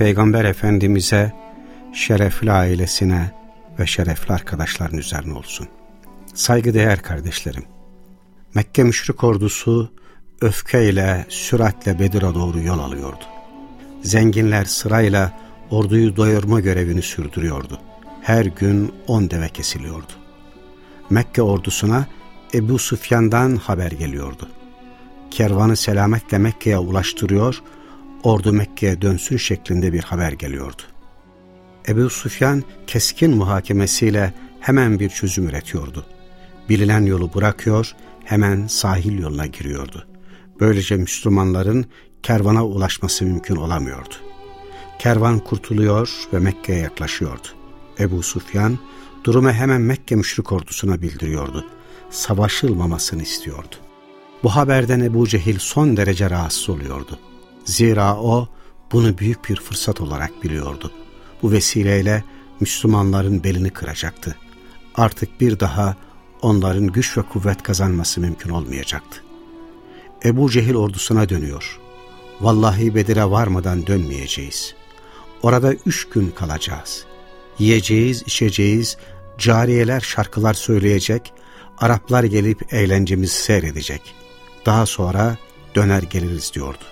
Peygamber Efendimiz'e, şerefli ailesine ve şerefli arkadaşların üzerine olsun. Saygıdeğer kardeşlerim, Mekke müşrik ordusu öfkeyle, süratle Bedir'e doğru yol alıyordu. Zenginler sırayla orduyu doyurma görevini sürdürüyordu. Her gün on deve kesiliyordu. Mekke ordusuna Ebu Sufyan'dan haber geliyordu. Kervanı selametle Mekke'ye ulaştırıyor, ordu Mekke'ye dönsün şeklinde bir haber geliyordu. Ebu Sufyan keskin muhakemesiyle hemen bir çözüm üretiyordu. Bilinen yolu bırakıyor, hemen sahil yoluna giriyordu. Böylece Müslümanların kervana ulaşması mümkün olamıyordu. Kervan kurtuluyor ve Mekke'ye yaklaşıyordu. Ebu Sufyan durumu hemen Mekke müşrik ordusuna bildiriyordu. Savaşılmamasını istiyordu. Bu haberden Ebu Cehil son derece rahatsız oluyordu. Zira o bunu büyük bir fırsat olarak biliyordu. Bu vesileyle Müslümanların belini kıracaktı. Artık bir daha onların güç ve kuvvet kazanması mümkün olmayacaktı. Ebu Cehil ordusuna dönüyor. Vallahi Bedir'e varmadan dönmeyeceğiz. Orada üç gün kalacağız. Yiyeceğiz, içeceğiz, cariyeler şarkılar söyleyecek, Araplar gelip eğlencemizi seyredecek. Daha sonra döner geliriz diyordu.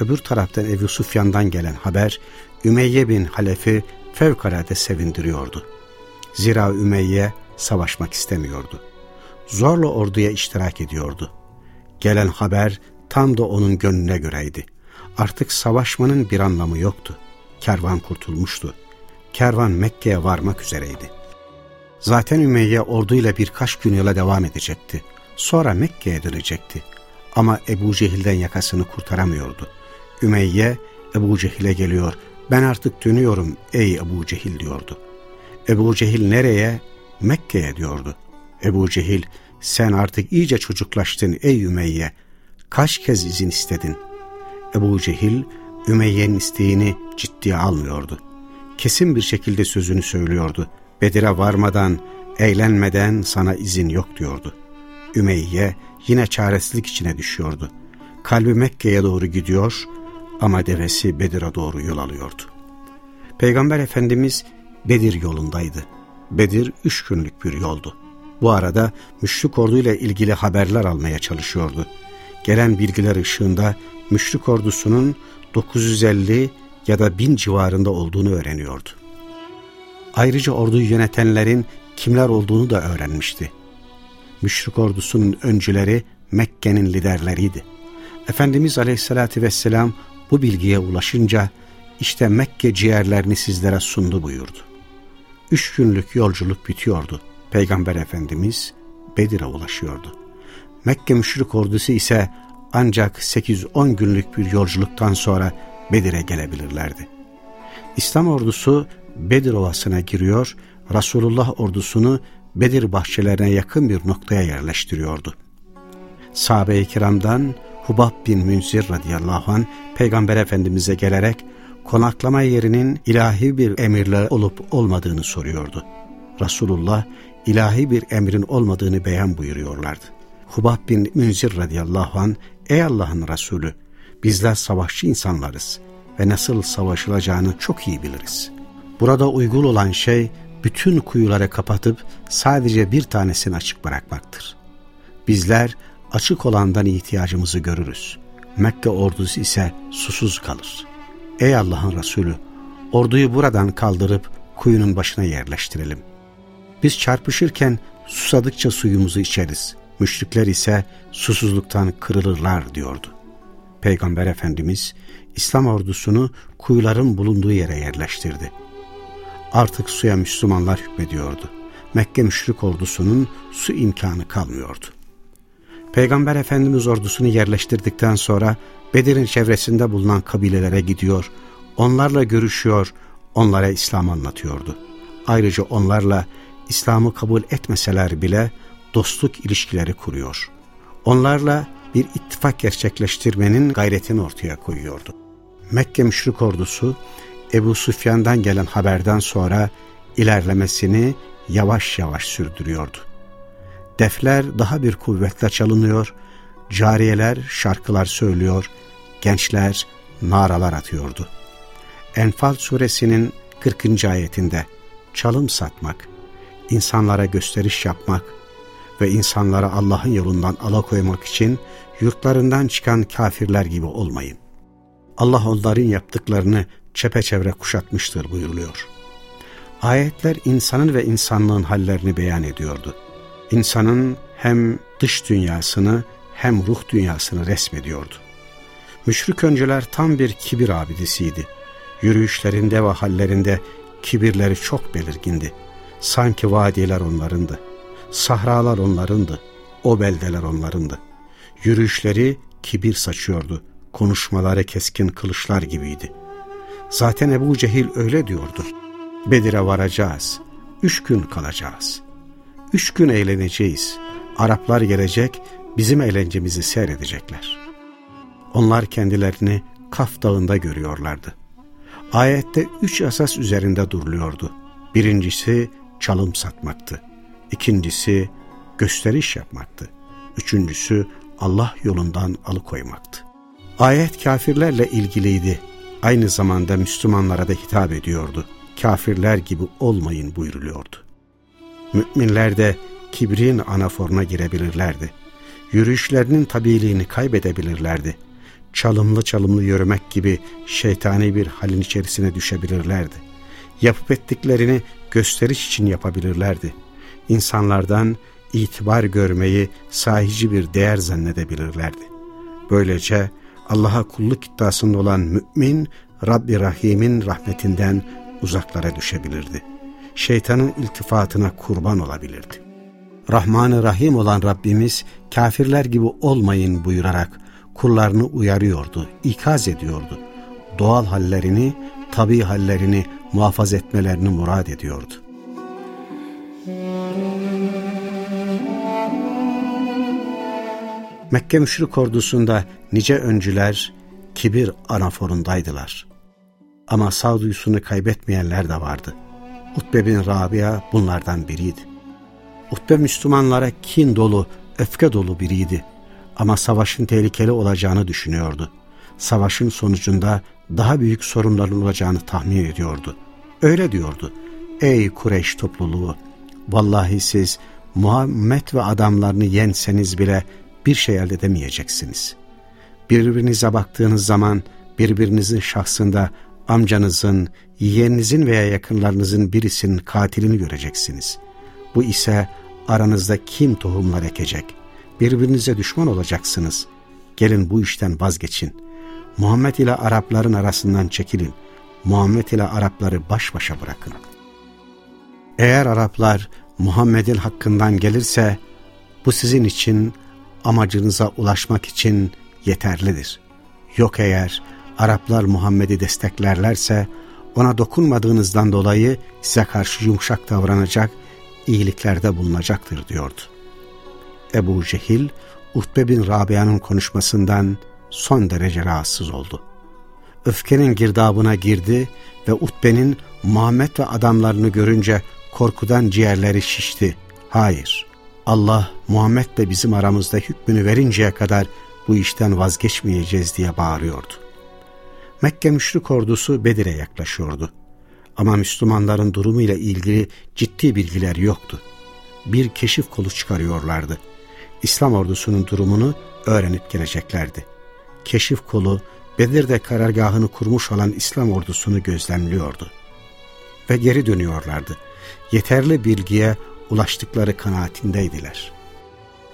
Öbür taraftan Ebu Sufyan'dan gelen haber Ümeyye bin Halef'i fevkalade sevindiriyordu. Zira Ümeyye savaşmak istemiyordu. Zorla orduya iştirak ediyordu. Gelen haber tam da onun gönlüne göreydi. Artık savaşmanın bir anlamı yoktu. Kervan kurtulmuştu. Kervan Mekke'ye varmak üzereydi. Zaten Ümeyye orduyla birkaç gün yola devam edecekti. Sonra Mekke'ye dönecekti. Ama Ebu Cehil'den yakasını kurtaramıyordu. Ümeyye Ebu Cehil'e geliyor. Ben artık dönüyorum ey Ebu Cehil diyordu. Ebu Cehil nereye? Mekke'ye diyordu. Ebu Cehil sen artık iyice çocuklaştın ey Ümeyye. Kaç kez izin istedin? Ebu Cehil Ümeyye'nin isteğini ciddiye almıyordu. Kesin bir şekilde sözünü söylüyordu. Bedir'e varmadan, eğlenmeden sana izin yok diyordu. Ümeyye yine çaresizlik içine düşüyordu. Kalbi Mekke'ye doğru gidiyor ama devesi Bedir'e doğru yol alıyordu. Peygamber Efendimiz Bedir yolundaydı. Bedir üç günlük bir yoldu. Bu arada müşrik orduyla ilgili haberler almaya çalışıyordu. Gelen bilgiler ışığında müşrik ordusunun 950 ya da 1000 civarında olduğunu öğreniyordu. Ayrıca orduyu yönetenlerin kimler olduğunu da öğrenmişti. Müşrik ordusunun öncüleri Mekke'nin liderleriydi. Efendimiz Aleyhisselatü Vesselam bu bilgiye ulaşınca işte Mekke ciğerlerini sizlere sundu buyurdu. Üç günlük yolculuk bitiyordu. Peygamber Efendimiz Bedir'e ulaşıyordu. Mekke müşrik ordusu ise ancak 8-10 günlük bir yolculuktan sonra Bedir'e gelebilirlerdi. İslam ordusu Bedir Ovası'na giriyor, Resulullah ordusunu Bedir bahçelerine yakın bir noktaya yerleştiriyordu. Sahabe-i kiramdan Hubab bin Münzir radıyallahu an Peygamber Efendimiz'e gelerek konaklama yerinin ilahi bir emirle olup olmadığını soruyordu. Resulullah ilahi bir emrin olmadığını beyan buyuruyorlardı. Hubab bin Münzir radıyallahu an ey Allah'ın Resulü bizler savaşçı insanlarız ve nasıl savaşılacağını çok iyi biliriz. Burada uygun olan şey bütün kuyuları kapatıp sadece bir tanesini açık bırakmaktır. Bizler açık olandan ihtiyacımızı görürüz. Mekke ordusu ise susuz kalır. Ey Allah'ın Resulü, orduyu buradan kaldırıp kuyunun başına yerleştirelim. Biz çarpışırken susadıkça suyumuzu içeriz. Müşrikler ise susuzluktan kırılırlar diyordu. Peygamber Efendimiz İslam ordusunu kuyuların bulunduğu yere yerleştirdi. Artık suya Müslümanlar hükmediyordu. Mekke müşrik ordusunun su imkanı kalmıyordu. Peygamber Efendimiz ordusunu yerleştirdikten sonra Bedir'in çevresinde bulunan kabilelere gidiyor, onlarla görüşüyor, onlara İslam anlatıyordu. Ayrıca onlarla İslam'ı kabul etmeseler bile dostluk ilişkileri kuruyor. Onlarla bir ittifak gerçekleştirmenin gayretini ortaya koyuyordu. Mekke müşrik ordusu Ebu Süfyan'dan gelen haberden sonra ilerlemesini yavaş yavaş sürdürüyordu. Defler daha bir kuvvetle çalınıyor, cariyeler şarkılar söylüyor, gençler naralar atıyordu. Enfal suresinin 40. ayetinde çalım satmak, insanlara gösteriş yapmak ve insanlara Allah'ın yolundan alakoymak için yurtlarından çıkan kafirler gibi olmayın. Allah onların yaptıklarını çepeçevre kuşatmıştır buyuruluyor. Ayetler insanın ve insanlığın hallerini beyan ediyordu. İnsanın hem dış dünyasını hem ruh dünyasını resmediyordu. Müşrik önceler tam bir kibir abidesiydi. Yürüyüşlerinde ve hallerinde kibirleri çok belirgindi. Sanki vadiler onlarındı. Sahralar onlarındı. O beldeler onlarındı. Yürüyüşleri kibir saçıyordu. Konuşmaları keskin kılıçlar gibiydi. Zaten Ebu Cehil öyle diyordu. Bedir'e varacağız. Üç gün kalacağız. Üç gün eğleneceğiz. Araplar gelecek, bizim eğlencemizi seyredecekler. Onlar kendilerini Kaf Dağı'nda görüyorlardı. Ayette üç asas üzerinde duruluyordu. Birincisi çalım satmaktı. İkincisi gösteriş yapmaktı. Üçüncüsü Allah yolundan alıkoymaktı. Ayet kafirlerle ilgiliydi. Aynı zamanda Müslümanlara da hitap ediyordu. Kafirler gibi olmayın buyuruluyordu. Müminler de kibrin anaforuna girebilirlerdi. Yürüyüşlerinin tabiliğini kaybedebilirlerdi. Çalımlı çalımlı yürümek gibi şeytani bir halin içerisine düşebilirlerdi. Yapıp ettiklerini gösteriş için yapabilirlerdi. İnsanlardan itibar görmeyi sahici bir değer zannedebilirlerdi. Böylece Allah'a kulluk iddiasında olan mümin, Rabbi Rahim'in rahmetinden uzaklara düşebilirdi. Şeytanın iltifatına kurban olabilirdi. Rahman-ı Rahim olan Rabbimiz kafirler gibi olmayın buyurarak kullarını uyarıyordu, ikaz ediyordu. Doğal hallerini, tabi hallerini muhafaza etmelerini murad ediyordu. Mekke müşrik ordusunda nice öncüler kibir anaforundaydılar. Ama sağduyusunu kaybetmeyenler de vardı. Utbe bin Rabia bunlardan biriydi. Utbe Müslümanlara kin dolu, öfke dolu biriydi. Ama savaşın tehlikeli olacağını düşünüyordu. Savaşın sonucunda daha büyük sorunların olacağını tahmin ediyordu. Öyle diyordu. Ey Kureyş topluluğu! Vallahi siz Muhammed ve adamlarını yenseniz bile bir şey elde edemeyeceksiniz. Birbirinize baktığınız zaman birbirinizin şahsında amcanızın, yeğeninizin veya yakınlarınızın birisinin katilini göreceksiniz. Bu ise aranızda kim tohumlar ekecek? Birbirinize düşman olacaksınız. Gelin bu işten vazgeçin. Muhammed ile Arapların arasından çekilin. Muhammed ile Arapları baş başa bırakın. Eğer Araplar Muhammed'in hakkından gelirse bu sizin için amacınıza ulaşmak için yeterlidir. Yok eğer Araplar Muhammed'i desteklerlerse ona dokunmadığınızdan dolayı size karşı yumuşak davranacak, iyiliklerde bulunacaktır diyordu. Ebu Cehil, Utbe bin Rabia'nın konuşmasından son derece rahatsız oldu. Öfkenin girdabına girdi ve Utbe'nin Muhammed ve adamlarını görünce korkudan ciğerleri şişti. Hayır, Allah Muhammed'le bizim aramızda hükmünü verinceye kadar bu işten vazgeçmeyeceğiz diye bağırıyordu. Mekke müşrik ordusu Bedir'e yaklaşıyordu. Ama Müslümanların durumuyla ilgili ciddi bilgiler yoktu. Bir keşif kolu çıkarıyorlardı. İslam ordusunun durumunu öğrenip geleceklerdi. Keşif kolu Bedir'de karargahını kurmuş olan İslam ordusunu gözlemliyordu. Ve geri dönüyorlardı. Yeterli bilgiye ulaştıkları kanaatindeydiler.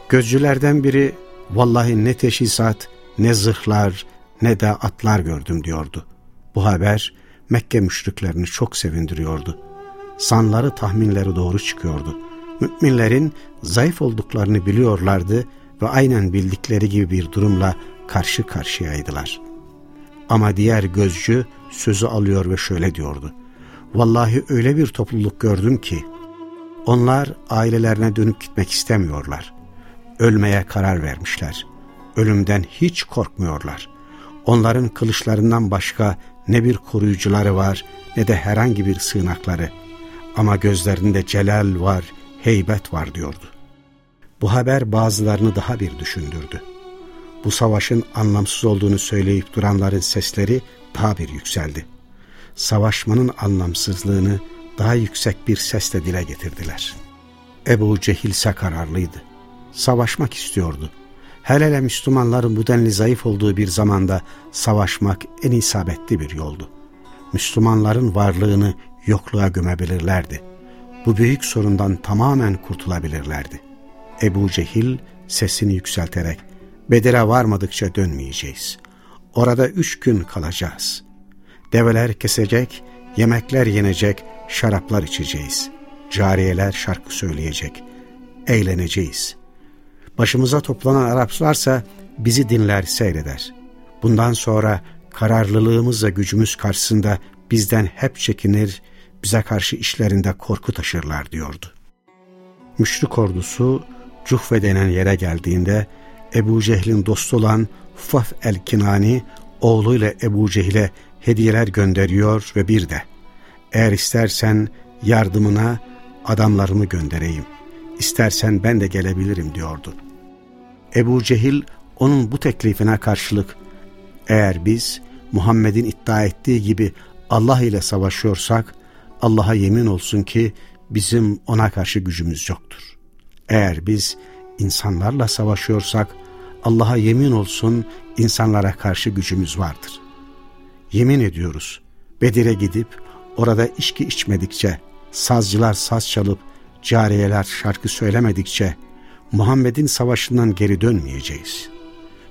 Gözcülerden biri vallahi ne teşhisat, ne zırhlar, ne de atlar gördüm diyordu. Bu haber Mekke müşriklerini çok sevindiriyordu. Sanları tahminleri doğru çıkıyordu. Müminlerin zayıf olduklarını biliyorlardı ve aynen bildikleri gibi bir durumla karşı karşıyaydılar. Ama diğer gözcü sözü alıyor ve şöyle diyordu. Vallahi öyle bir topluluk gördüm ki, onlar ailelerine dönüp gitmek istemiyorlar. Ölmeye karar vermişler. Ölümden hiç korkmuyorlar. Onların kılıçlarından başka ne bir koruyucuları var ne de herhangi bir sığınakları. Ama gözlerinde celal var, heybet var diyordu. Bu haber bazılarını daha bir düşündürdü. Bu savaşın anlamsız olduğunu söyleyip duranların sesleri daha bir yükseldi. Savaşmanın anlamsızlığını daha yüksek bir sesle dile getirdiler. Ebu Cehil ise kararlıydı. Savaşmak istiyordu. Hele hele Müslümanların bu denli zayıf olduğu bir zamanda savaşmak en isabetli bir yoldu. Müslümanların varlığını yokluğa gömebilirlerdi. Bu büyük sorundan tamamen kurtulabilirlerdi. Ebu Cehil sesini yükselterek Bedir'e varmadıkça dönmeyeceğiz. Orada üç gün kalacağız. Develer kesecek, yemekler yenecek, şaraplar içeceğiz. Cariyeler şarkı söyleyecek. Eğleneceğiz. Başımıza toplanan Araplarsa bizi dinler seyreder. Bundan sonra kararlılığımız ve gücümüz karşısında bizden hep çekinir, bize karşı işlerinde korku taşırlar diyordu. Müşrik ordusu Cuhve denen yere geldiğinde Ebu Cehil'in dostu olan Faf el-Kinani oğluyla Ebu Cehil'e hediyeler gönderiyor ve bir de eğer istersen yardımına adamlarımı göndereyim. İstersen ben de gelebilirim diyordu. Ebu Cehil onun bu teklifine karşılık eğer biz Muhammed'in iddia ettiği gibi Allah ile savaşıyorsak Allah'a yemin olsun ki bizim ona karşı gücümüz yoktur. Eğer biz insanlarla savaşıyorsak Allah'a yemin olsun insanlara karşı gücümüz vardır. Yemin ediyoruz Bedir'e gidip orada içki içmedikçe, sazcılar saz çalıp cariyeler şarkı söylemedikçe Muhammed'in savaşından geri dönmeyeceğiz.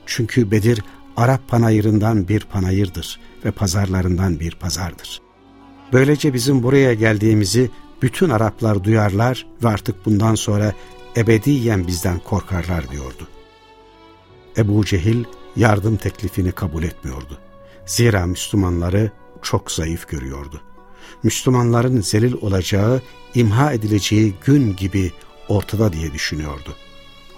Çünkü Bedir Arap panayırından bir panayırdır ve pazarlarından bir pazardır. Böylece bizim buraya geldiğimizi bütün Araplar duyarlar ve artık bundan sonra ebediyen bizden korkarlar diyordu. Ebu Cehil yardım teklifini kabul etmiyordu. Zira Müslümanları çok zayıf görüyordu. Müslümanların zelil olacağı, imha edileceği gün gibi ortada diye düşünüyordu.